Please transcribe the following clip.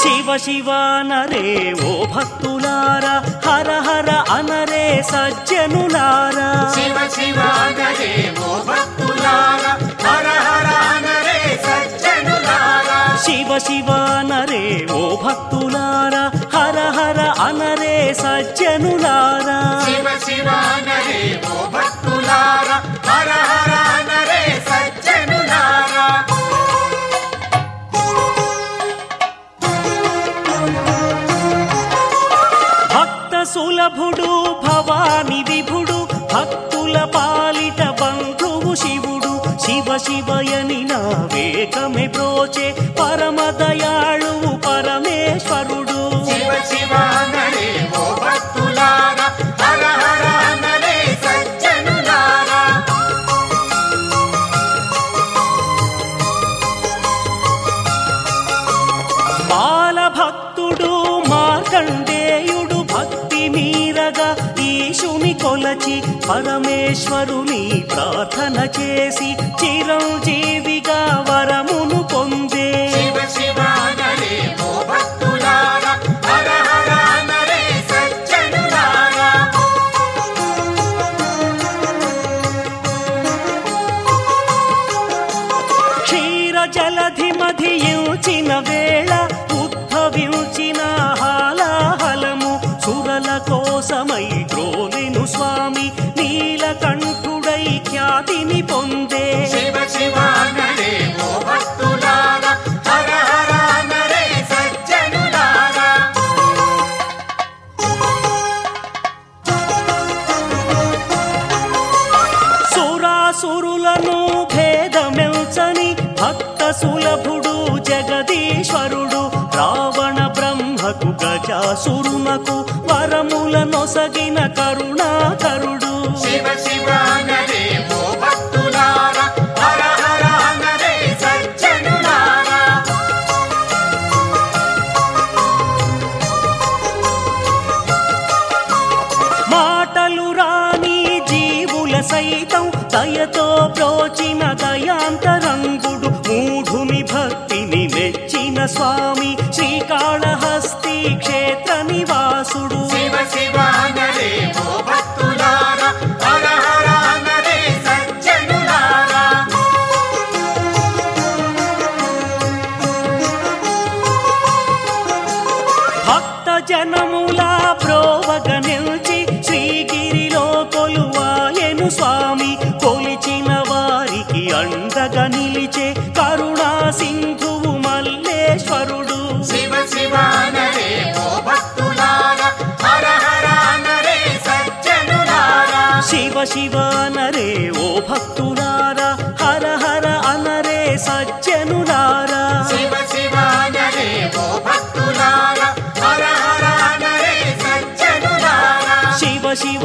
శివ నరే ఓ భక్తులారా హర హర అనరే సజ్జనులారా. శివ శివ నరే ఓ భక్తులారా హర హర నరే సజ్జనులారా. శివ శివ నరే ఓ భక్తులారా హర హర అనరే సజ్జనులారా. శివ శివ నరే ఓ భక్తులారా హర హర సులభుడు భవాని విభుడు భక్తుల పాలిట బంధువు శివుడు. శివ శివయని నా వేగమే ప్రోచే పరమ దయాళువు పరమేశ్వరుడు. శివ శివ కొలచి పరమేశ్వరుని ప్రార్థన చేసి చిరంజీవిగా వరమును పొందే. శివ శివ క్షీర జలధి మధియుచిన వేళ స్వామి నీలకంఠుడై ఖ్యాతిని పొందే. శివ శివ నరే ఓ భక్తులారా హర హర నరే సజ్జనులారా. సురాసురులను భేదమెల్చని భక్త సులభుడు జగదీశ్వరుడు బ్రహ్మకు గజాసురునకు వరముల నొసగిన కరుణాకరుడు శివ శివ నరే సజ్జనులారా. మాటలు రాని జీవుల సైతం దయతో ప్రోచిన దయాంతరంగుడు మూఢుని భక్తిని మెచ్చిన స్వామి. క్షేత్ర నివాసుడు. శివ శివ నరే ఓ భక్తులారా హర హర నరే సజ్జనులారా. భక్త జనముల ప్రోవగ నిల్చి శ్రీగిరిలో కొలువాయను స్వామి. కొలిచిన వారికి అండగా నిలిచే కరుణా సింధువు మల్లేశ్వరుడు. శివ శివ నరే ఓ భక్తులారా హర హర నరే సజ్జనులారా. శివ శివ నరే ఓ భక్తులారా హర హర అనరే సజ్జనులారా. శివ శివ నరే ఓ భక్తులారా హర హర నరే సజ్జనులారా. శివ శివ